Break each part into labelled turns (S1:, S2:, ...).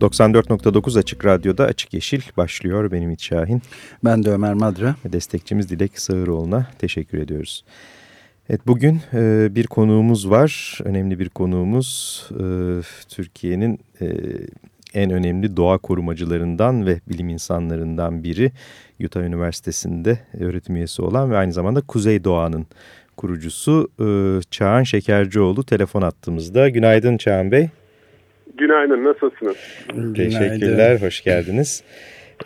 S1: 94.9 Açık Radyo'da Açık Yeşil başlıyor. Benim İç Şahin.
S2: Ben de Ömer Madra.
S1: Ve destekçimiz Dilek Sağıroğlu'na teşekkür ediyoruz. Evet bugün e, bir konuğumuz var. Önemli bir konuğumuz. E, Türkiye'nin e, en önemli doğa korumacılarından ve bilim insanlarından biri. Utah Üniversitesi'nde öğretim üyesi olan ve aynı zamanda Kuzey Doğa'nın kurucusu e, Çağan Şekercioğlu telefon attığımızda. Günaydın Çağan Bey.
S3: Günaydın, nasılsınız?
S1: Günaydın. Teşekkürler, hoş geldiniz.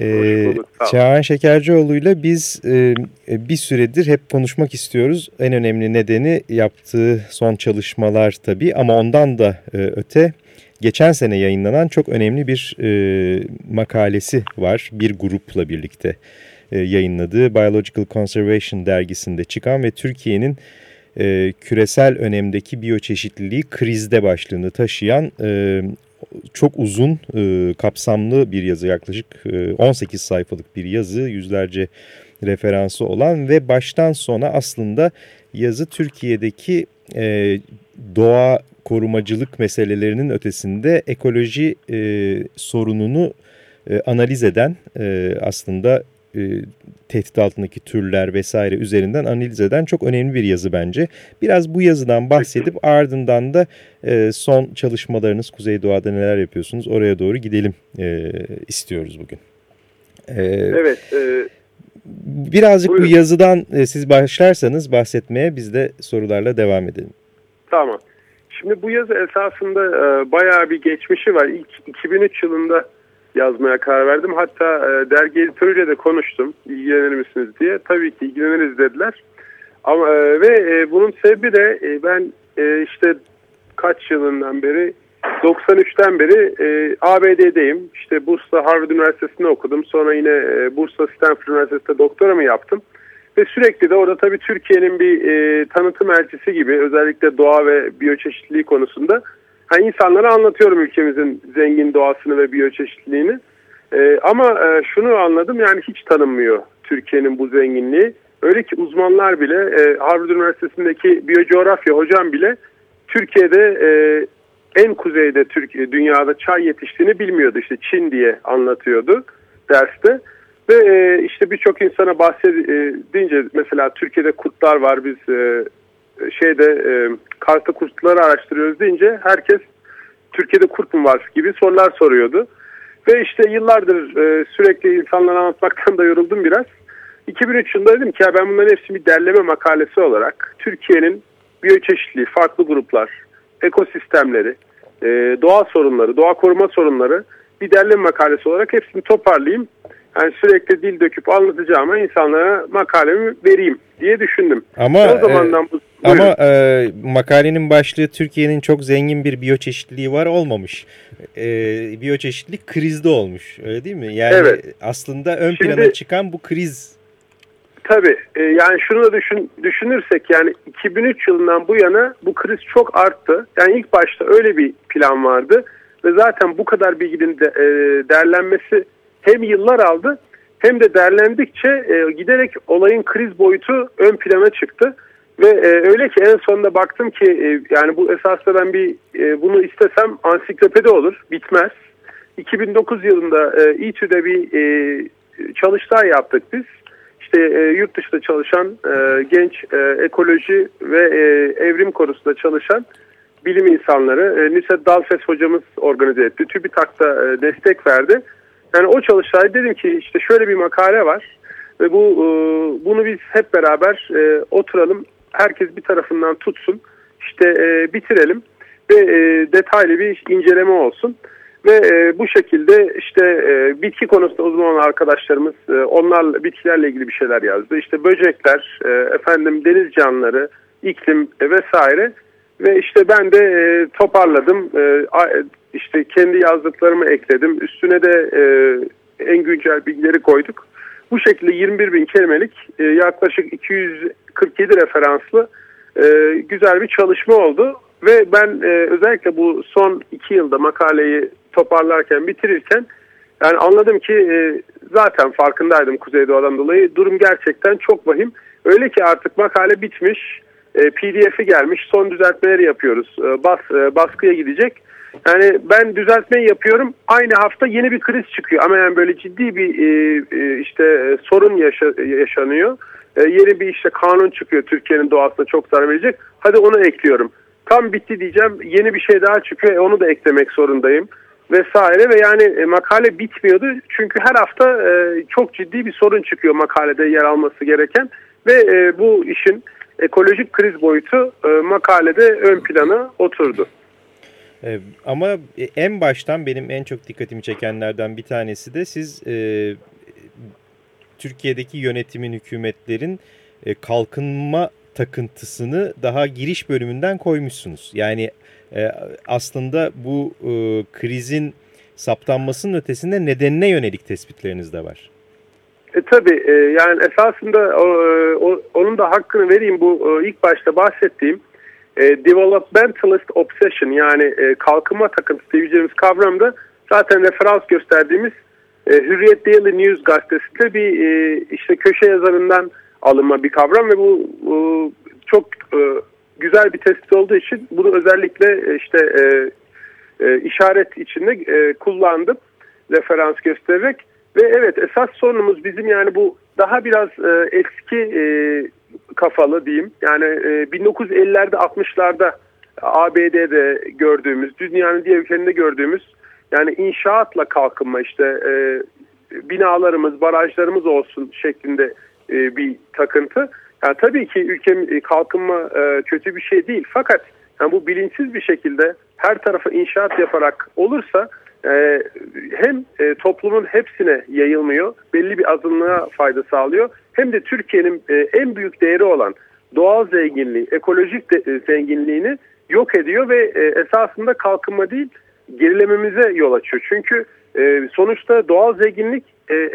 S1: Ee, Çağan Şekercioğlu'yla biz e, bir süredir hep konuşmak istiyoruz. En önemli nedeni yaptığı son çalışmalar tabii ama ondan da e, öte geçen sene yayınlanan çok önemli bir e, makalesi var. Bir grupla birlikte e, yayınladığı Biological Conservation dergisinde çıkan ve Türkiye'nin e, küresel önemdeki biyoçeşitliliği krizde başlığını taşıyan e, çok uzun, e, kapsamlı bir yazı yaklaşık e, 18 sayfalık bir yazı, yüzlerce referansı olan ve baştan sona aslında yazı Türkiye'deki e, doğa korumacılık meselelerinin ötesinde ekoloji e, sorununu e, analiz eden e, aslında e, tehdit altındaki türler vesaire üzerinden analiz eden çok önemli bir yazı bence. Biraz bu yazıdan bahsedip ardından da e, son çalışmalarınız Kuzeydoğu'da neler yapıyorsunuz oraya doğru gidelim e, istiyoruz bugün.
S3: E, evet. E,
S1: birazcık buyurun. bu yazıdan e, siz başlarsanız bahsetmeye biz de sorularla devam edelim.
S3: Tamam. Şimdi bu yazı esasında e, bayağı bir geçmişi var. İlk 2003 yılında yazmaya karar verdim. Hatta e, dergi editörüyle de konuştum. İlgilenir misiniz diye. Tabii ki ilgileniriz dediler. Ama e, ve e, bunun sebebi de e, ben e, işte kaç yılından beri 93'ten beri e, ABD'deyim. İşte Bursa Harvard Üniversitesi'nde okudum. Sonra yine e, Bursa Stanford Üniversitesi'nde doktoramı yaptım. Ve sürekli de orada tabii Türkiye'nin bir e, tanıtım elçisi gibi özellikle doğa ve biyoçeşitliliği konusunda hani insanlara anlatıyorum ülkemizin zengin doğasını ve biyoçeşitliliğini. E, ama e, şunu anladım yani hiç tanınmıyor Türkiye'nin bu zenginliği. Öyle ki uzmanlar bile e, Harvard Üniversitesi'ndeki biyocoğrafya hocam bile Türkiye'de e, en kuzeyde Türkiye dünyada çay yetiştiğini bilmiyordu. İşte Çin diye anlatıyordu derste. Ve e, işte birçok insana bahsedince mesela Türkiye'de kurtlar var biz e, şeyde e, Kars'ta kurtları araştırıyoruz deyince herkes Türkiye'de kurt mu var gibi sorular soruyordu. Ve işte yıllardır e, sürekli insanlara anlatmaktan da yoruldum biraz. 2003 yılında dedim ki ya ben bunların hepsini bir derleme makalesi olarak Türkiye'nin biyoçeşitliği, farklı gruplar, ekosistemleri, e, doğa sorunları, doğa koruma sorunları bir derleme makalesi olarak hepsini toparlayayım yani sürekli dil döküp anlatacağıma insanlara makalemi vereyim diye düşündüm.
S1: Ama o zamandan bu, ama e, makalenin başlığı Türkiye'nin çok zengin bir biyoçeşitliliği var olmamış. E, biyoçeşitlilik krizde olmuş. Öyle değil mi? Yani evet. aslında ön Şimdi, plana çıkan bu kriz.
S3: Tabii. E, yani şunu da düşün, düşünürsek yani 2003 yılından bu yana bu kriz çok arttı. Yani ilk başta öyle bir plan vardı ve zaten bu kadar bilginin de, e, derlenmesi hem yıllar aldı hem de derlendikçe e, giderek olayın kriz boyutu ön plana çıktı. Ve e, öyle ki en sonunda baktım ki e, yani bu esasında ben bir e, bunu istesem ansiklopedi olur bitmez. 2009 yılında e, İTÜ'de bir e, çalıştay yaptık biz. İşte e, yurt dışında çalışan e, genç e, ekoloji ve e, evrim konusunda çalışan bilim insanları e, Nusret Dalfes hocamız organize etti. TÜBİTAK'ta e, destek verdi. Yani o çalıştay dedim ki işte şöyle bir makale var ve bu e, bunu biz hep beraber e, oturalım. Herkes bir tarafından tutsun. işte e, bitirelim ve detaylı bir inceleme olsun. Ve bu şekilde işte bitki konusunda uzman olan arkadaşlarımız onlar bitkilerle ilgili bir şeyler yazdı. İşte böcekler, efendim deniz canlıları, iklim vesaire. Ve işte ben de toparladım. işte kendi yazdıklarımı ekledim. Üstüne de e, en güncel bilgileri koyduk. Bu şekilde 21 bin kelimelik e, yaklaşık 247 referanslı e, güzel bir çalışma oldu. Ve ben e, özellikle bu son iki yılda makaleyi toparlarken, bitirirken yani anladım ki e, zaten farkındaydım Kuzeydoğu'dan dolayı. Durum gerçekten çok vahim. Öyle ki artık makale bitmiş, e, pdf'i gelmiş, son düzeltmeleri yapıyoruz. E, bas, e, baskıya gidecek. Yani ben düzeltmeyi yapıyorum, aynı hafta yeni bir kriz çıkıyor. Ama yani böyle ciddi bir e, e, işte e, sorun yaşa, yaşanıyor. E, yeni bir işte kanun çıkıyor Türkiye'nin doğasına çok zarar verecek. Hadi onu ekliyorum. Tam bitti diyeceğim, yeni bir şey daha çıkıyor, e, onu da eklemek zorundayım vesaire ve yani e, makale bitmiyordu. Çünkü her hafta e, çok ciddi bir sorun çıkıyor makalede yer alması gereken ve e, bu işin ekolojik kriz boyutu e, makalede ön plana oturdu.
S1: E, ama en baştan benim en çok dikkatimi çekenlerden bir tanesi de siz e, Türkiye'deki yönetimin, hükümetlerin e, kalkınma takıntısını daha giriş bölümünden koymuşsunuz. Yani e, aslında bu e, krizin saptanmasının ötesinde nedenine yönelik tespitleriniz de var.
S3: E, tabii e, yani esasında o, o, onun da hakkını vereyim bu e, ilk başta bahsettiğim e, developmentalist obsession yani e, kalkınma takıntısı diyebileceğimiz kavramda zaten referans gösterdiğimiz e, Hürriyet Daily News gazetesinde bir e, işte köşe yazarından alınma bir kavram ve bu e, çok e, güzel bir tespit olduğu için bunu özellikle e, işte e, e, işaret içinde e, kullandım referans göstererek ve evet esas sorunumuz bizim yani bu daha biraz e, eski e, kafalı diyeyim yani e, 1950'lerde 60'larda ABD'de gördüğümüz dünyanın diğer ülkelerinde gördüğümüz yani inşaatla kalkınma işte e, binalarımız barajlarımız olsun şeklinde e, bir takıntı. Yani tabii ki ülkem e, kalkınma e, kötü bir şey değil fakat yani bu bilinçsiz bir şekilde her tarafa inşaat yaparak olursa e, hem e, toplumun hepsine yayılmıyor, belli bir azınlığa fayda sağlıyor hem de Türkiye'nin e, en büyük değeri olan doğal zenginliği, ekolojik e, zenginliğini yok ediyor ve esasında kalkınma değil gerilememize yol açıyor. Çünkü sonuçta doğal zenginlik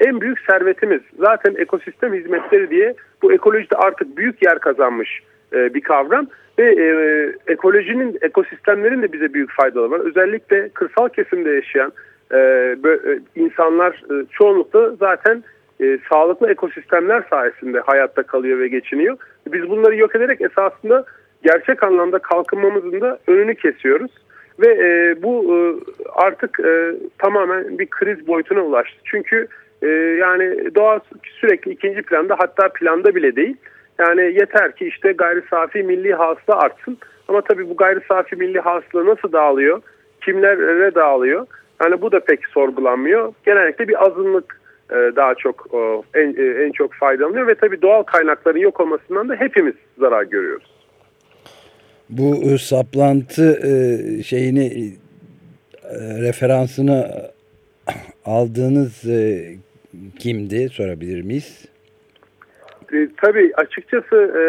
S3: en büyük servetimiz. Zaten ekosistem hizmetleri diye bu ekolojide artık büyük yer kazanmış bir kavram ve e, ekolojinin, ekosistemlerin de bize büyük faydaları var. Özellikle kırsal kesimde yaşayan e, böyle, insanlar e, çoğunlukla zaten e, sağlıklı ekosistemler sayesinde hayatta kalıyor ve geçiniyor. Biz bunları yok ederek esasında gerçek anlamda kalkınmamızın da önünü kesiyoruz. Ve e, bu e, artık e, tamamen bir kriz boyutuna ulaştı. Çünkü e, yani doğa sürekli ikinci planda hatta planda bile değil. Yani yeter ki işte gayri safi milli hasıla artsın. Ama tabii bu gayri safi milli hasıla nasıl dağılıyor? Kimlere dağılıyor? Yani bu da pek sorgulanmıyor. Genellikle bir azınlık e, daha çok en, e, en çok faydalanıyor ve tabii doğal kaynakların yok olmasından da hepimiz zarar görüyoruz.
S2: Bu saplantı e, şeyini referansını aldığınız kimdi sorabilir miyiz?
S3: E, tabii açıkçası e,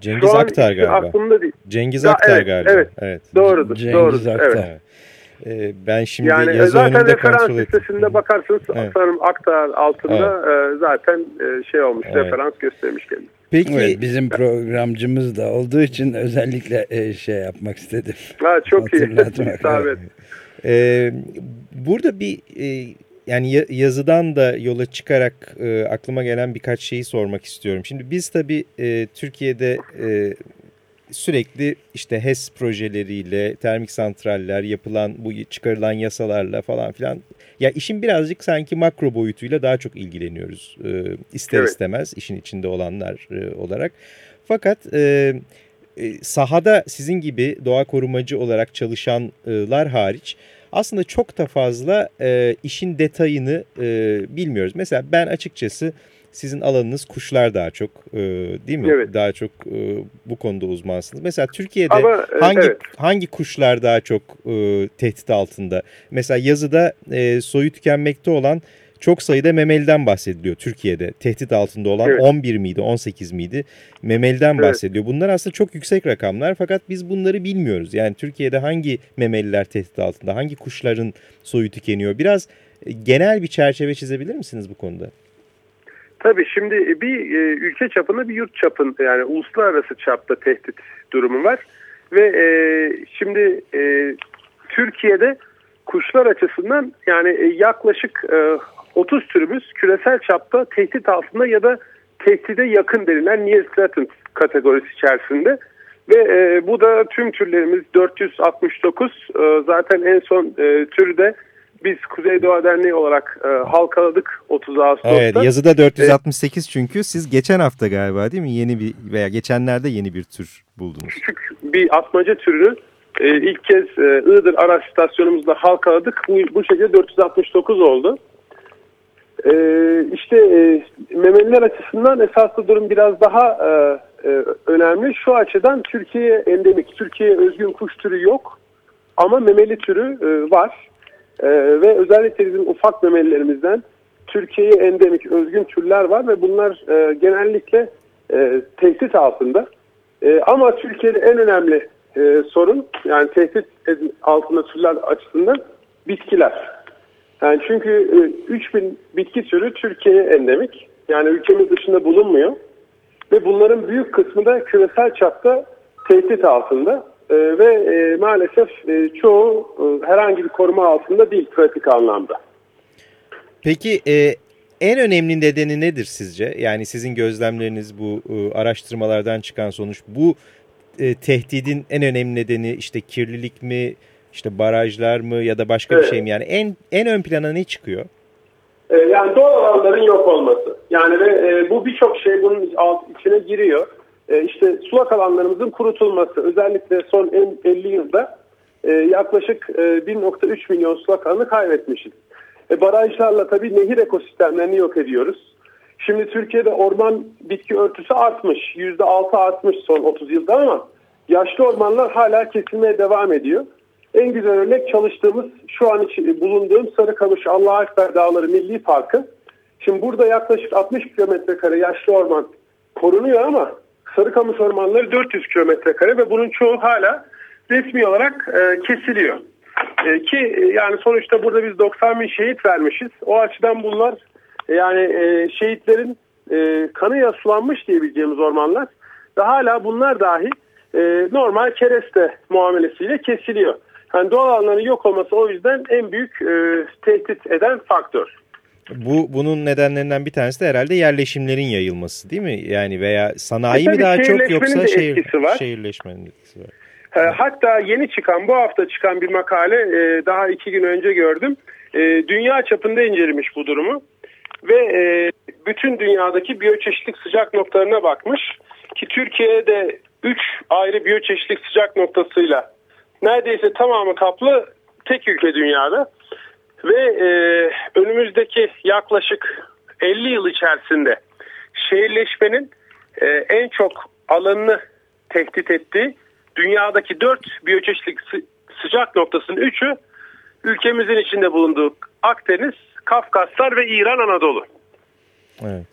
S1: Cengiz Aktar galiba. Aklımda değil. Cengiz ya, Aktar
S3: evet,
S1: galiba.
S3: Evet. evet. Doğrudur.
S2: Cengiz
S3: doğrudur.
S2: Aktar.
S3: Evet.
S1: Ee, ben şimdi
S3: yani
S1: yazı
S3: zaten referans listesinde bakarsanız evet. sanırım Aktar altında evet. e, zaten e, şey olmuş evet. referans göstermiş kendisi.
S2: Peki evet, bizim programcımız da olduğu için özellikle e, şey yapmak istedim.
S3: Ha, çok iyi. evet.
S1: Ee, burada bir e, yani yazıdan da yola çıkarak e, aklıma gelen birkaç şeyi sormak istiyorum. Şimdi biz tabii e, Türkiye'de e, sürekli işte HES projeleriyle, termik santraller, yapılan bu çıkarılan yasalarla falan filan. Ya işin birazcık sanki makro boyutuyla daha çok ilgileniyoruz. E, ister evet. istemez işin içinde olanlar e, olarak. Fakat... E, e sahada sizin gibi doğa korumacı olarak çalışanlar hariç aslında çok da fazla e, işin detayını e, bilmiyoruz. Mesela ben açıkçası sizin alanınız kuşlar daha çok e, değil mi? Evet. Daha çok e, bu konuda uzmansınız. Mesela Türkiye'de Ama, e, hangi evet. hangi kuşlar daha çok e, tehdit altında? Mesela yazıda e, soyu tükenmekte olan çok sayıda memeliden bahsediliyor Türkiye'de. Tehdit altında olan evet. 11 miydi 18 miydi memeliden evet. bahsediliyor. Bunlar aslında çok yüksek rakamlar fakat biz bunları bilmiyoruz. Yani Türkiye'de hangi memeliler tehdit altında hangi kuşların soyu tükeniyor biraz e, genel bir çerçeve çizebilir misiniz bu konuda?
S3: Tabii şimdi bir e, ülke çapında bir yurt çapın yani uluslararası çapta tehdit durumu var. Ve e, şimdi e, Türkiye'de kuşlar açısından yani e, yaklaşık e, 30 türümüz küresel çapta tehdit altında ya da tehdide yakın denilen near threatened kategorisi içerisinde. Ve e, bu da tüm türlerimiz 469 e, zaten en son e, türü de biz Kuzey Doğa Derneği olarak e, halkaladık 30 Ağustos'ta.
S1: Evet yazıda 468 çünkü siz geçen hafta galiba değil mi yeni bir veya geçenlerde yeni bir tür buldunuz.
S3: Küçük bir atmaca türünü e, ilk kez e, Iğdır araç stasyonumuzda halkaladık. Bu, bu şekilde 469 oldu. E, işte e, memeliler açısından esaslı durum biraz daha e, e, önemli. Şu açıdan Türkiye endemik, Türkiye özgün kuş türü yok ama memeli türü e, var. E, ve özellikle bizim ufak memelilerimizden Türkiye'ye endemik özgün türler var ve bunlar e, genellikle e, tehdit altında. E, ama Türkiye'de en önemli e, sorun yani tehdit altında türler açısından bitkiler. Yani çünkü e, 3000 bitki türü Türkiye'ye endemik. Yani ülkemiz dışında bulunmuyor. Ve bunların büyük kısmı da küresel çapta tehdit altında. E, ve e, maalesef e, çoğu e, herhangi bir koruma altında değil pratik anlamda.
S1: Peki e, en önemli nedeni nedir sizce? Yani sizin gözlemleriniz bu e, araştırmalardan çıkan sonuç bu e, tehdidin en önemli nedeni işte kirlilik mi, işte barajlar mı ya da başka evet. bir şey mi? Yani en en ön plana ne çıkıyor?
S3: E, yani doğal alanların yok olması. Yani ve e, bu birçok şey bunun alt içine giriyor. E, işte sulak alanlarımızın kurutulması. Özellikle son 50 yılda e, yaklaşık e, 1.3 milyon sulak alanı kaybetmişiz. E, barajlarla tabii nehir ekosistemlerini yok ediyoruz. Şimdi Türkiye'de orman bitki örtüsü artmış. %6 artmış son 30 yılda ama yaşlı ormanlar hala kesilmeye devam ediyor. En güzel örnek çalıştığımız şu an için bulunduğum Sarıkamış Allah Ekber Dağları Milli Parkı. Şimdi burada yaklaşık 60 kilometre kare yaşlı orman korunuyor ama Sarıkamış ormanları 400 kilometre kare ve bunun çoğu hala resmi olarak e, kesiliyor. E, ki e, yani sonuçta burada biz 90 bin şehit vermişiz. O açıdan bunlar yani e, şehitlerin e, kanıya sulanmış diyebileceğimiz ormanlar ve hala bunlar dahi e, normal kereste muamelesiyle kesiliyor. Yani doğal alanların yok olması o yüzden en büyük e, tehdit eden faktör.
S1: Bu bunun nedenlerinden bir tanesi de herhalde yerleşimlerin yayılması değil mi? Yani veya sanayi e mi daha çok yoksa şehir, var. şehirleşmenin etkisi var.
S3: E, hatta yeni çıkan bu hafta çıkan bir makale e, daha iki gün önce gördüm. E, dünya çapında incelemiş bu durumu ve e, bütün dünyadaki biyoçeşitlik sıcak noktalarına bakmış ki Türkiye'de 3 ayrı biyoçeşitlik sıcak noktasıyla neredeyse tamamı kaplı tek ülke dünyada. Ve e, önümüzdeki yaklaşık 50 yıl içerisinde şehirleşmenin e, en çok alanını tehdit ettiği dünyadaki 4 biyoçeşitlik sıcak noktasının 3'ü ülkemizin içinde bulunduğu Akdeniz, Kafkaslar ve İran Anadolu.
S2: Evet.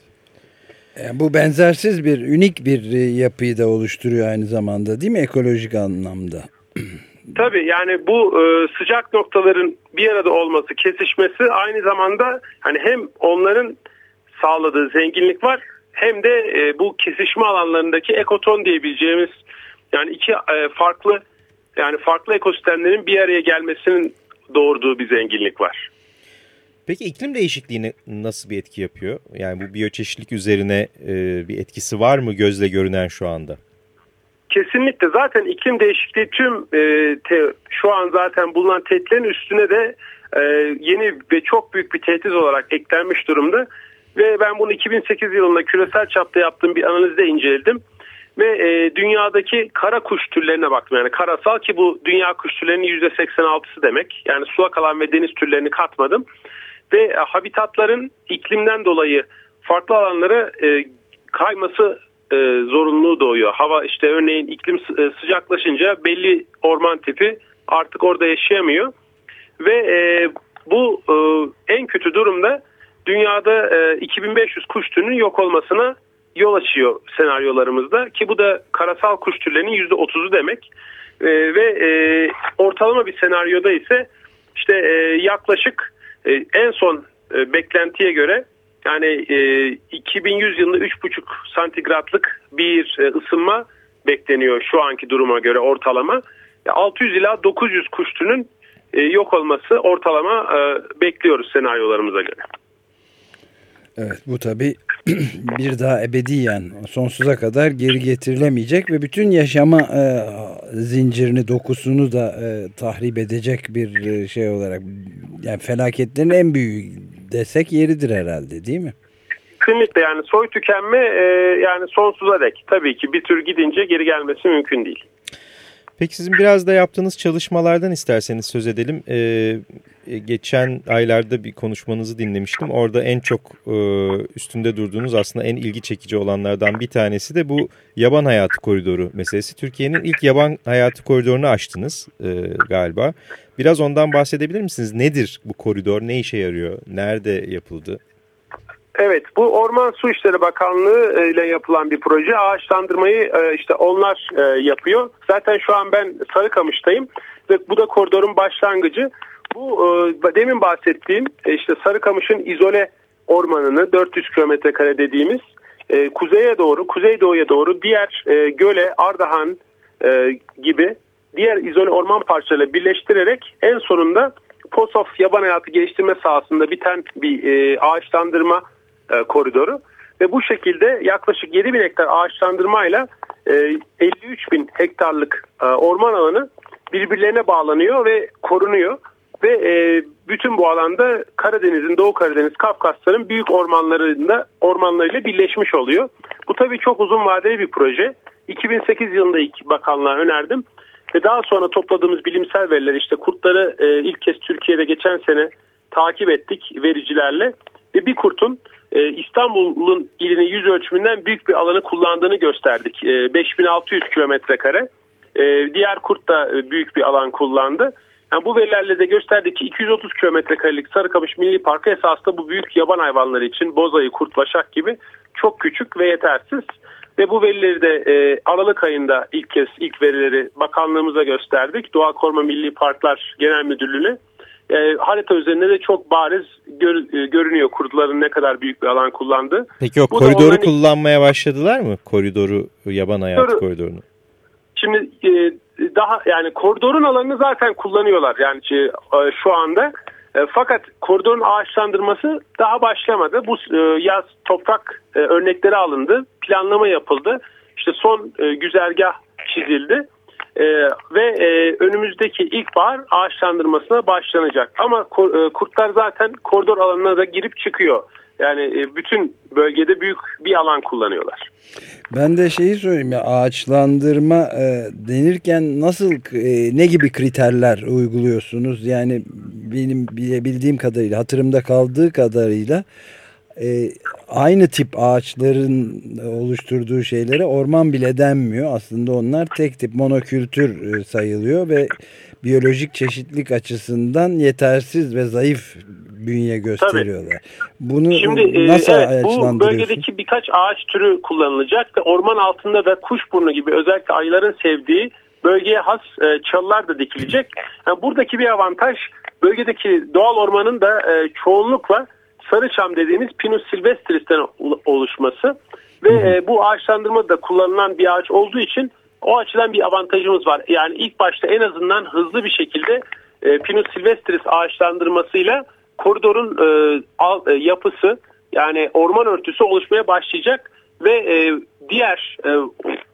S2: Yani bu benzersiz bir, unik bir e, yapıyı da oluşturuyor aynı zamanda değil mi ekolojik anlamda?
S3: Tabii yani bu e, sıcak noktaların bir arada olması, kesişmesi aynı zamanda hani hem onların sağladığı zenginlik var hem de e, bu kesişme alanlarındaki ekoton diyebileceğimiz yani iki e, farklı yani farklı ekosistemlerin bir araya gelmesinin doğurduğu bir zenginlik var.
S1: Peki iklim değişikliğine nasıl bir etki yapıyor? Yani bu biyoçeşitlik üzerine e, bir etkisi var mı gözle görünen şu anda?
S3: Kesinlikle zaten iklim değişikliği tüm e, te, şu an zaten bulunan tehditlerin üstüne de e, yeni ve çok büyük bir tehdit olarak eklenmiş durumda. Ve ben bunu 2008 yılında küresel çapta yaptığım bir analizde inceledim. Ve e, dünyadaki kara kuş türlerine baktım. Yani karasal ki bu dünya kuş türlerinin %86'sı demek. Yani sulak alan ve deniz türlerini katmadım ve habitatların iklimden dolayı farklı alanlara e, kayması e, zorunluluğu doğuyor. Hava işte örneğin iklim e, sıcaklaşınca belli orman tipi artık orada yaşayamıyor. Ve e, bu e, en kötü durumda dünyada e, 2500 kuş türünün yok olmasına yol açıyor senaryolarımızda. Ki bu da karasal kuş türlerinin %30'u demek. E, ve e, ortalama bir senaryoda ise işte e, yaklaşık e, en son e, beklentiye göre yani e, 2100 yılında 3,5 santigratlık bir e, ısınma bekleniyor şu anki duruma göre ortalama. 600 ila 900 kuş türünün yok olması ortalama bekliyoruz senaryolarımıza göre.
S2: Evet bu tabi bir daha ebediyen sonsuza kadar geri getirilemeyecek ve bütün yaşama e, zincirini dokusunu da e, tahrip edecek bir e, şey olarak yani felaketlerin en büyüğü desek yeridir herhalde değil mi?
S3: Kesinlikle yani soy tükenme e, yani sonsuza dek tabii ki bir tür gidince geri gelmesi mümkün değil.
S1: Peki sizin biraz da yaptığınız çalışmalardan isterseniz söz edelim. Ee, geçen aylarda bir konuşmanızı dinlemiştim. Orada en çok e, üstünde durduğunuz aslında en ilgi çekici olanlardan bir tanesi de bu yaban hayatı koridoru meselesi. Türkiye'nin ilk yaban hayatı koridorunu açtınız e, galiba. Biraz ondan bahsedebilir misiniz? Nedir bu koridor? Ne işe yarıyor? Nerede yapıldı?
S3: Evet bu Orman Su İşleri Bakanlığı e, ile yapılan bir proje. Ağaçlandırmayı e, işte onlar e, yapıyor. Zaten şu an ben Sarıkamış'tayım ve bu da koridorun başlangıcı. Bu demin bahsettiğim işte Sarıkamış'ın izole ormanını 400 kilometre kare dediğimiz kuzeye doğru, kuzeydoğuya doğru diğer göle, Ardahan gibi diğer izole orman parçalarıyla birleştirerek en sonunda POSOF yaban hayatı geliştirme sahasında biten bir ağaçlandırma e, koridoru ve bu şekilde yaklaşık 7 bin hektar ağaçlandırmayla e, 53 bin hektarlık e, orman alanı birbirlerine bağlanıyor ve korunuyor ve e, bütün bu alanda Karadeniz'in, Doğu Karadeniz, Kafkasların büyük ormanlarında ormanlarıyla birleşmiş oluyor. Bu tabii çok uzun vadeli bir proje. 2008 yılında ilk bakanlığa önerdim ve daha sonra topladığımız bilimsel veriler işte kurtları ilk kez Türkiye'de geçen sene takip ettik vericilerle ve bir kurtun e, İstanbul'un ilinin yüz ölçümünden büyük bir alanı kullandığını gösterdik. 5600 e, kilometre kare. E, diğer kurt da büyük bir alan kullandı. Yani bu verilerle de gösterdik ki 230 kilometre karelik Sarıkamış Milli Parkı esasında bu büyük yaban hayvanları için bozayı, kurt, başak gibi çok küçük ve yetersiz. Ve bu verileri de e, Aralık ayında ilk kez ilk verileri bakanlığımıza gösterdik. Doğa Koruma Milli Parklar Genel Müdürlüğü'ne e, harita üzerinde de çok bariz gör, e, görünüyor kurtların ne kadar büyük bir alan kullandı.
S1: Peki o Bu koridoru onların... kullanmaya başladılar mı? Koridoru, yaban hayatı Koridoru, koridorunu.
S3: Şimdi e, daha yani koridorun alanını zaten kullanıyorlar yani e, şu anda. E, fakat koridorun ağaçlandırması daha başlamadı. Bu e, yaz toprak e, örnekleri alındı, planlama yapıldı. İşte son e, güzergah çizildi e, ve e, önümüzdeki ilkbahar ağaçlandırmasına başlanacak. Ama e, kurtlar zaten koridor alanına da girip çıkıyor. Yani e, bütün bölgede büyük bir alan kullanıyorlar.
S2: Ben de şeyi söyleyeyim ya ağaçlandırma e, denirken nasıl e, ne gibi kriterler uyguluyorsunuz? Yani benim bildiğim kadarıyla hatırımda kaldığı kadarıyla e, aynı tip ağaçların oluşturduğu şeylere orman bile denmiyor. Aslında onlar tek tip monokültür e, sayılıyor ve biyolojik çeşitlilik açısından yetersiz ve zayıf bünye gösteriyorlar. Tabii. Bunu Şimdi, e, nasıl e, evet,
S3: Bu bölgedeki birkaç ağaç türü kullanılacak ve orman altında da kuşburnu gibi özellikle ayıların sevdiği bölgeye has e, çalılar da dikilecek. Yani buradaki bir avantaj bölgedeki doğal ormanın da e, çoğunlukla sarıçam dediğimiz Pinus silvestris'ten oluşması ve e, bu ağaçlandırma da kullanılan bir ağaç olduğu için o açıdan bir avantajımız var. Yani ilk başta en azından hızlı bir şekilde e, Pinus silvestris ağaçlandırmasıyla koridorun e, al, e, yapısı yani orman örtüsü oluşmaya başlayacak ve e, diğer e,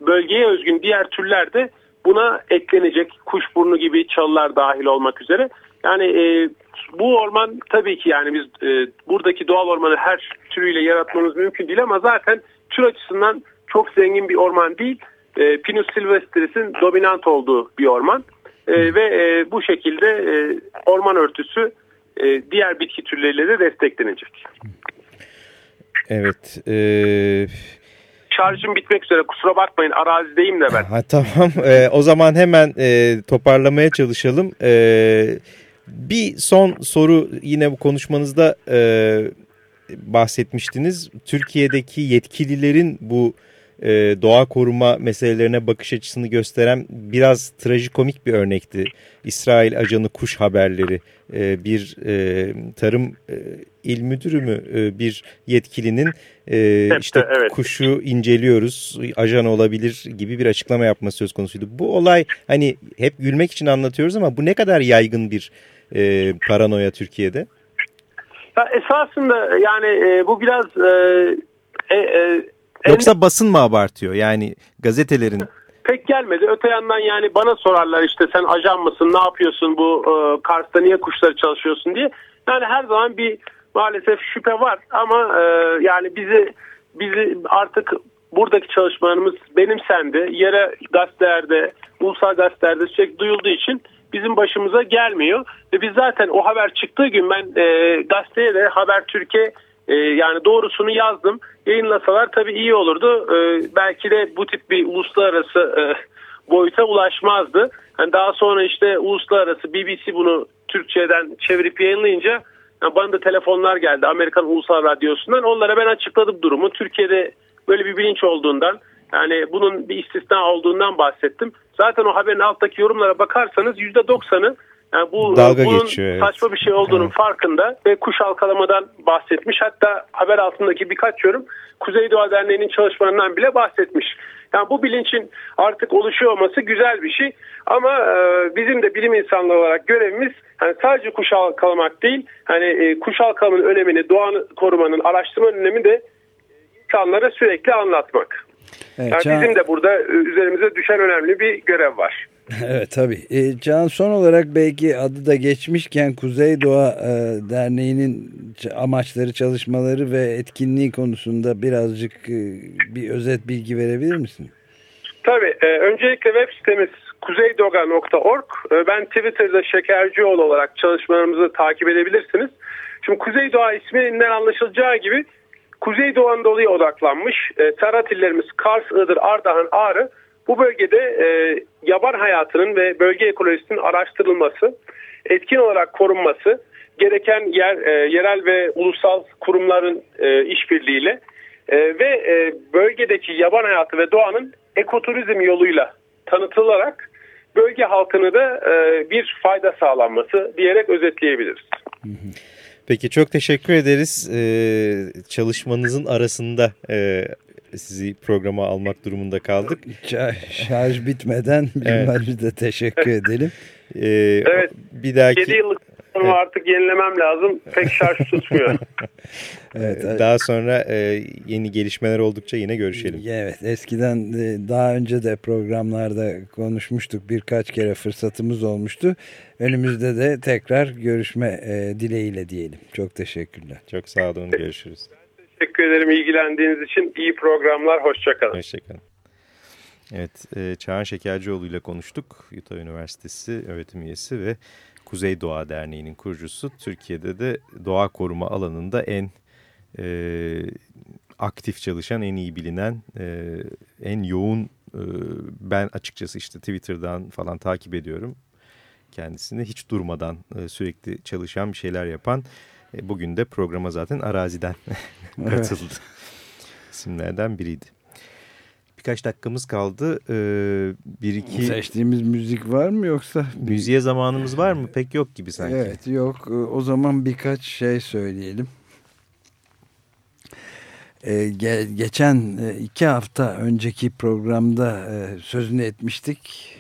S3: bölgeye özgün diğer türler de buna eklenecek. Kuşburnu gibi çalılar dahil olmak üzere. Yani e, bu orman tabii ki yani biz e, buradaki doğal ormanı her türüyle yaratmamız mümkün değil ama zaten tür açısından çok zengin bir orman değil. E, Pinus silvestris'in dominant olduğu bir orman e, ve e, bu şekilde e, orman örtüsü e, diğer bitki türleriyle de desteklenecek.
S1: Evet. E...
S3: Şarjım bitmek üzere kusura bakmayın arazideyim de ben.
S1: Ha, tamam e, o zaman hemen e, toparlamaya çalışalım. E, bir son soru yine bu konuşmanızda e, bahsetmiştiniz. Türkiye'deki yetkililerin bu e, doğa koruma meselelerine bakış açısını gösteren biraz trajikomik bir örnekti. İsrail ajanı kuş haberleri e, bir e, tarım e, il müdürü mü e, bir yetkilinin e, işte evet. kuşu inceliyoruz ajan olabilir gibi bir açıklama yapması söz konusuydu. Bu olay hani hep gülmek için anlatıyoruz ama bu ne kadar yaygın bir e, paranoya Türkiye'de?
S3: Ya esasında yani e, bu biraz e,
S1: e, e Yoksa basın mı abartıyor yani gazetelerin?
S3: Pek gelmedi. Öte yandan yani bana sorarlar işte sen ajan mısın ne yapıyorsun bu e, Kars'ta niye kuşları çalışıyorsun diye. Yani her zaman bir maalesef şüphe var ama e, yani bizi bizi artık buradaki çalışmalarımız benimsendi. Yere gazetelerde, ulusal gazetelerde sürekli duyulduğu için bizim başımıza gelmiyor. Ve biz zaten o haber çıktığı gün ben e, gazeteye de Haber Türkiye e, yani doğrusunu yazdım. Yayınlasalar tabii iyi olurdu. E, belki de bu tip bir uluslararası e, boyuta ulaşmazdı. Yani daha sonra işte uluslararası BBC bunu Türkçeden çevirip yayınlayınca yani bana da telefonlar geldi Amerikan Ulusal Radyosu'ndan. Onlara ben açıkladım durumu. Türkiye'de böyle bir bilinç olduğundan yani bunun bir istisna olduğundan bahsettim. Zaten o haberin alttaki yorumlara bakarsanız %90'ı yani bu
S1: Dalga bunun geçiyor,
S3: saçma bir şey olduğunun evet. farkında ve kuş halkalamadan bahsetmiş. Hatta haber altındaki birkaç yorum Kuzey Doğa Derneği'nin çalışmalarından bile bahsetmiş. Yani bu bilinçin artık oluşuyor olması güzel bir şey. Ama e, bizim de bilim insanları olarak görevimiz yani sadece kuş halkalamak değil. Hani e, kuş halkalamanın önemini, doğa korumanın, araştırmanın önemini de insanlara sürekli anlatmak. Evet, yani Can... bizim de burada üzerimize düşen önemli bir görev var.
S2: Evet tabii. E, Can son olarak belki adı da geçmişken Kuzey Doğa e, Derneği'nin amaçları, çalışmaları ve etkinliği konusunda birazcık e, bir özet bilgi verebilir misin?
S3: Tabii. E, öncelikle web sitemiz kuzeydoga.org. E, ben Twitter'da Şekercioğlu olarak çalışmalarımızı takip edebilirsiniz. Şimdi Kuzey Doğa isminden anlaşılacağı gibi Kuzey Doğu Anadolu'ya odaklanmış. E, illerimiz Kars, Iğdır, Ardahan, Ağrı bu bölgede e, yaban hayatının ve bölge ekolojisinin araştırılması, etkin olarak korunması, gereken yer e, yerel ve ulusal kurumların e, işbirliğiyle e, ve e, bölgedeki yaban hayatı ve doğanın ekoturizm yoluyla tanıtılarak bölge halkını da e, bir fayda sağlanması diyerek özetleyebiliriz.
S1: Peki çok teşekkür ederiz. Ee, çalışmanızın arasında e, sizi programa almak durumunda kaldık.
S2: Şarj bitmeden evet. de teşekkür edelim.
S3: Ee, evet. Bir dahaki... 7 yıllık ama artık yenilemem lazım. Pek şarj tutmuyor.
S1: evet, daha sonra e, yeni gelişmeler oldukça yine görüşelim.
S2: Evet eskiden e, daha önce de programlarda konuşmuştuk. Birkaç kere fırsatımız olmuştu. Önümüzde de tekrar görüşme e, dileğiyle diyelim. Çok teşekkürler.
S1: Çok sağ olun. Görüşürüz.
S3: Teşekkür ederim ilgilendiğiniz için. iyi programlar. Hoşçakalın.
S1: Hoşçakalın. Evet, e, Çağan Şekercioğlu ile konuştuk. Utah Üniversitesi öğretim üyesi ve Kuzey Doğa Derneği'nin kurucusu. Türkiye'de de doğa koruma alanında en e, aktif çalışan, en iyi bilinen, e, en yoğun e, ben açıkçası işte Twitter'dan falan takip ediyorum kendisini. Hiç durmadan e, sürekli çalışan bir şeyler yapan e, bugün de programa zaten araziden katıldı. Evet. İsimlerden biriydi. Birkaç dakikamız kaldı. Ee, bir iki...
S2: Seçtiğimiz müzik var mı yoksa?
S1: Müziğe zamanımız var mı? Pek yok gibi sanki.
S2: Evet yok. Ee, o zaman birkaç şey söyleyelim. Ee, ge geçen e, iki hafta önceki programda e, sözünü etmiştik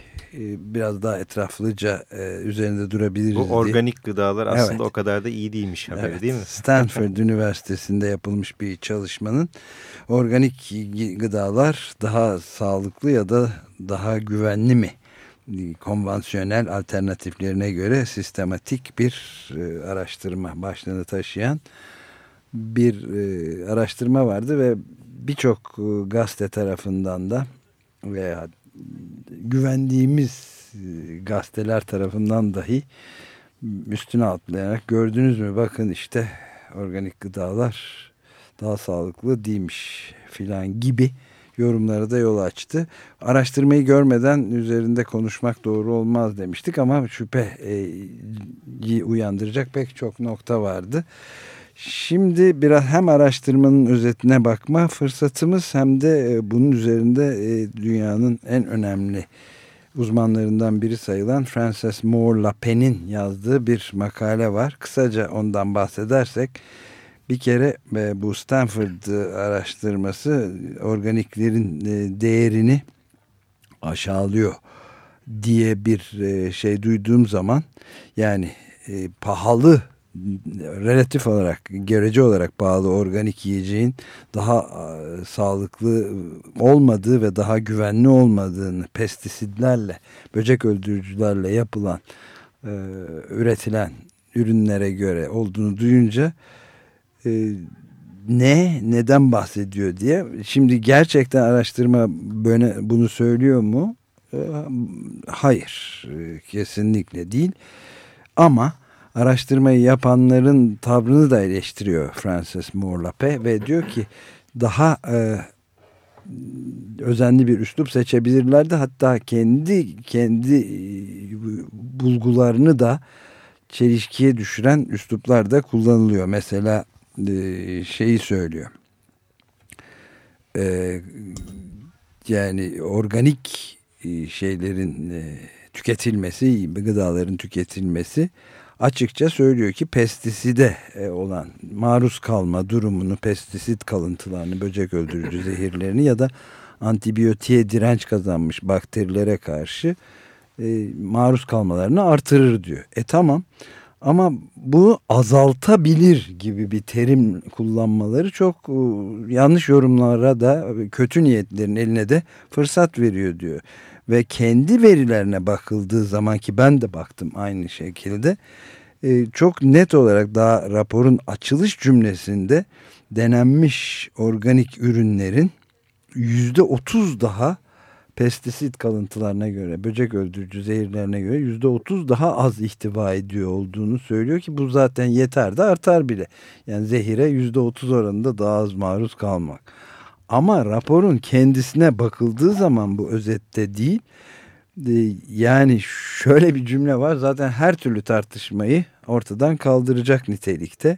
S2: biraz daha etraflıca e, üzerinde durabiliriz
S1: Bu organik diye. gıdalar aslında evet. o kadar da iyi değilmiş haberi evet. değil mi?
S2: Stanford Üniversitesi'nde yapılmış bir çalışmanın organik gıdalar daha sağlıklı ya da daha güvenli mi? konvansiyonel alternatiflerine göre sistematik bir e, araştırma başlığını taşıyan bir araştırma vardı ve birçok gazete tarafından da veya güvendiğimiz e, gazeteler tarafından dahi üstüne atlayarak gördünüz mü bakın işte organik gıdalar daha sağlıklı değilmiş filan gibi yorumlara da yol açtı. Araştırmayı görmeden üzerinde konuşmak doğru olmaz demiştik ama şüphe e, uyandıracak pek çok nokta vardı. Şimdi biraz hem araştırmanın özetine bakma fırsatımız hem de e, bunun üzerinde e, dünyanın en önemli uzmanlarından biri sayılan Frances Moore Lapen'in yazdığı bir makale var. Kısaca ondan bahsedersek bir kere e, bu Stanford araştırması organiklerin değerini aşağılıyor diye bir şey duyduğum zaman yani pahalı relatif olarak, görece olarak pahalı organik yiyeceğin daha e, sağlıklı olmadığı ve daha güvenli olmadığını pestisitlerle, böcek öldürücülerle yapılan, e, üretilen ürünlere göre olduğunu duyunca e, ne, neden bahsediyor diye. Şimdi gerçekten araştırma böyle bunu söylüyor mu? E, hayır, e, kesinlikle değil. Ama araştırmayı yapanların tavrını da eleştiriyor Francis Morlape ve diyor ki daha e, özenli bir üslup seçebilirlerdi. Hatta kendi kendi e, bulgularını da çelişkiye düşüren üsluplar da kullanılıyor. Mesela e, şeyi söylüyor. E, yani organik e, şeylerin e, tüketilmesi, gıdaların tüketilmesi açıkça söylüyor ki pestiside e, olan maruz kalma durumunu, pestisit kalıntılarını, böcek öldürücü zehirlerini ya da antibiyotiğe direnç kazanmış bakterilere karşı e, maruz kalmalarını artırır diyor. E tamam ama bunu azaltabilir gibi bir terim kullanmaları çok e, yanlış yorumlara da kötü niyetlerin eline de fırsat veriyor diyor. Ve kendi verilerine bakıldığı zaman ki ben de baktım aynı şekilde e, çok net olarak daha raporun açılış cümlesinde denenmiş organik ürünlerin yüzde otuz daha pestisit kalıntılarına göre, böcek öldürücü zehirlerine göre yüzde otuz daha az ihtiva ediyor olduğunu söylüyor ki bu zaten yeter de artar bile. Yani zehire yüzde otuz oranında daha az maruz kalmak. Ama raporun kendisine bakıldığı zaman bu özette değil, e, yani şöyle bir cümle var zaten her türlü tartışmayı ortadan kaldıracak nitelikte.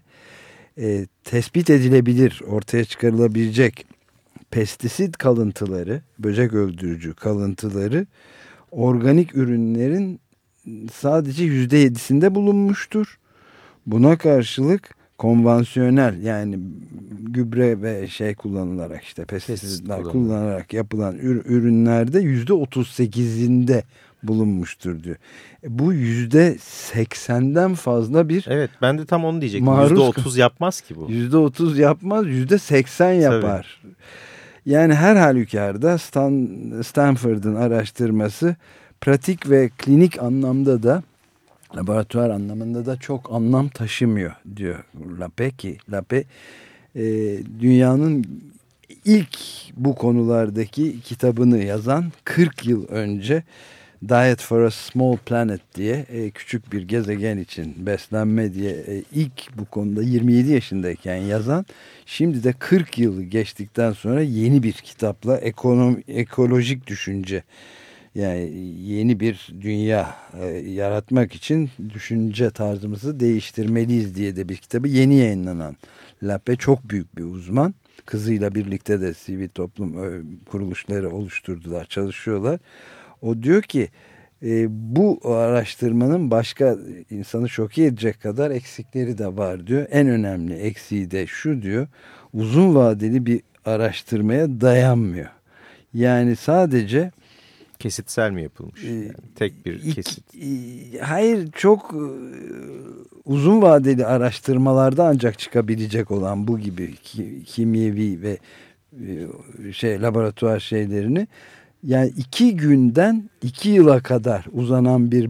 S2: E, tespit edilebilir, ortaya çıkarılabilecek pestisit kalıntıları, böcek öldürücü kalıntıları organik ürünlerin sadece yüzde yedisinde bulunmuştur. Buna karşılık konvansiyonel yani gübre ve şey kullanılarak işte pestisitler kullanılarak yapılan ürünlerde yüzde otuz sekizinde bulunmuştur diyor. E, bu yüzde seksenden fazla bir
S1: Evet ben de tam onu diyecektim. Yüzde otuz yapmaz ki bu.
S2: Yüzde otuz yapmaz yüzde seksen yapar. Tabii. Yani her halükarda Stan, Stanford'ın araştırması pratik ve klinik anlamda da laboratuvar anlamında da çok anlam taşımıyor diyor Lape ki Lape e, dünyanın ilk bu konulardaki kitabını yazan 40 yıl önce Diet for a Small Planet diye e, küçük bir gezegen için beslenme diye e, ilk bu konuda 27 yaşındayken yazan şimdi de 40 yıl geçtikten sonra yeni bir kitapla ekonomi, ekolojik düşünce yani yeni bir dünya e, yaratmak için düşünce tarzımızı değiştirmeliyiz diye de bir kitabı yeni yayınlanan Lape çok büyük bir uzman. Kızıyla birlikte de sivil toplum e, kuruluşları oluşturdular, çalışıyorlar. O diyor ki e, bu araştırmanın başka insanı şok edecek kadar eksikleri de var diyor. En önemli eksiği de şu diyor. Uzun vadeli bir araştırmaya dayanmıyor. Yani sadece
S1: kesitsel mi yapılmış? E, yani tek bir kesit.
S2: Hayır çok e, uzun vadeli araştırmalarda ancak çıkabilecek olan bu gibi kimyevi ve e, şey laboratuvar şeylerini yani iki günden iki yıla kadar uzanan bir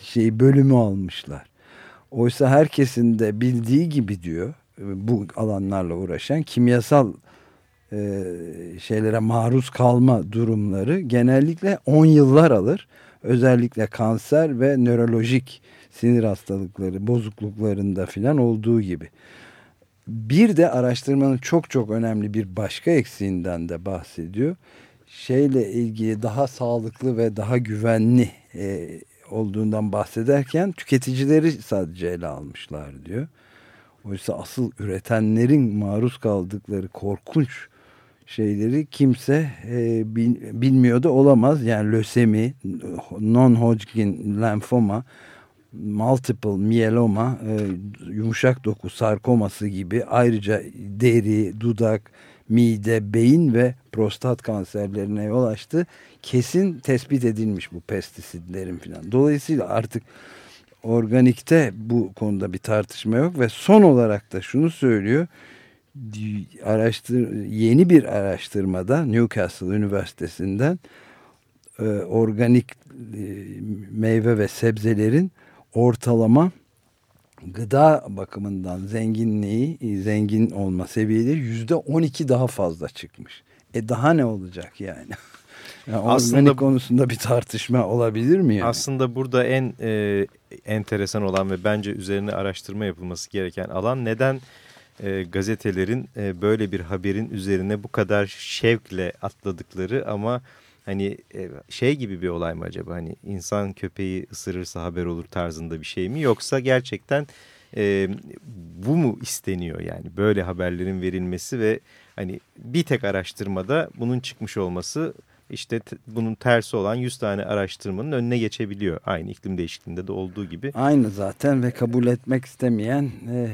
S2: şey bölümü almışlar. Oysa herkesin de bildiği gibi diyor bu alanlarla uğraşan kimyasal e, şeylere maruz kalma durumları genellikle 10 yıllar alır. Özellikle kanser ve nörolojik sinir hastalıkları, bozukluklarında filan olduğu gibi. Bir de araştırmanın çok çok önemli bir başka eksiğinden de bahsediyor. Şeyle ilgili daha sağlıklı ve daha güvenli e, olduğundan bahsederken tüketicileri sadece ele almışlar diyor. Oysa asıl üretenlerin maruz kaldıkları korkunç şeyleri kimse e, bil, bilmiyor da olamaz. Yani lösemi, non-Hodgkin lenfoma, multiple myeloma, e, yumuşak doku sarkoması gibi ayrıca deri, dudak, mide, beyin ve prostat kanserlerine yol açtı. Kesin tespit edilmiş bu pestisitlerin filan. Dolayısıyla artık organikte bu konuda bir tartışma yok ve son olarak da şunu söylüyor. Araştır, yeni bir araştırmada Newcastle Üniversitesi'nden e, organik e, meyve ve sebzelerin ortalama gıda bakımından zenginliği, zengin olma seviyeleri yüzde on iki daha fazla çıkmış. E daha ne olacak yani? yani aslında konusunda bir tartışma olabilir mi yani?
S1: Aslında burada en e, enteresan olan ve bence üzerine araştırma yapılması gereken alan neden e, gazetelerin e, böyle bir haberin üzerine bu kadar şevkle atladıkları ama hani e, şey gibi bir olay mı acaba hani insan köpeği ısırırsa haber olur tarzında bir şey mi yoksa gerçekten e, bu mu isteniyor yani böyle haberlerin verilmesi ve hani bir tek araştırmada bunun çıkmış olması işte bunun tersi olan 100 tane araştırmanın önüne geçebiliyor. Aynı iklim değişikliğinde de olduğu gibi.
S2: Aynı zaten ve kabul etmek istemeyen e,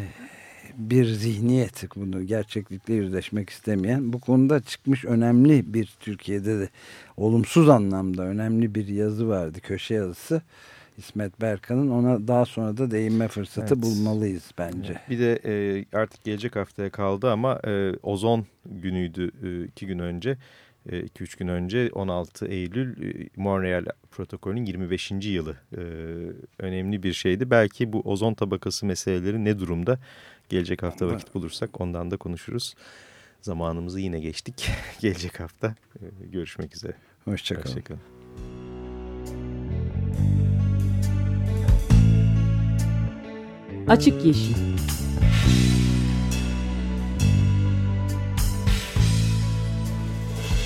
S2: bir zihniyet bunu gerçeklikle yüzleşmek istemeyen bu konuda çıkmış önemli bir Türkiye'de de olumsuz anlamda önemli bir yazı vardı köşe yazısı İsmet Berkan'ın ona daha sonra da değinme fırsatı evet. bulmalıyız bence.
S1: Bir de e, artık gelecek haftaya kaldı ama e, ozon günüydü e, iki gün önce. 2-3 e, gün önce 16 Eylül e, Montreal protokolünün 25. yılı e, önemli bir şeydi. Belki bu ozon tabakası meseleleri ne durumda gelecek hafta vakit bulursak ondan da konuşuruz. Zamanımızı yine geçtik. gelecek hafta görüşmek üzere.
S2: Hoşçakalın. Hoşçakalın.
S4: Açık Yeşil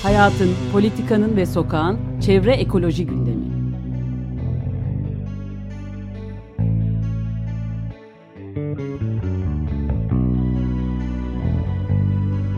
S4: Hayatın, politikanın ve sokağın çevre ekoloji gündemi.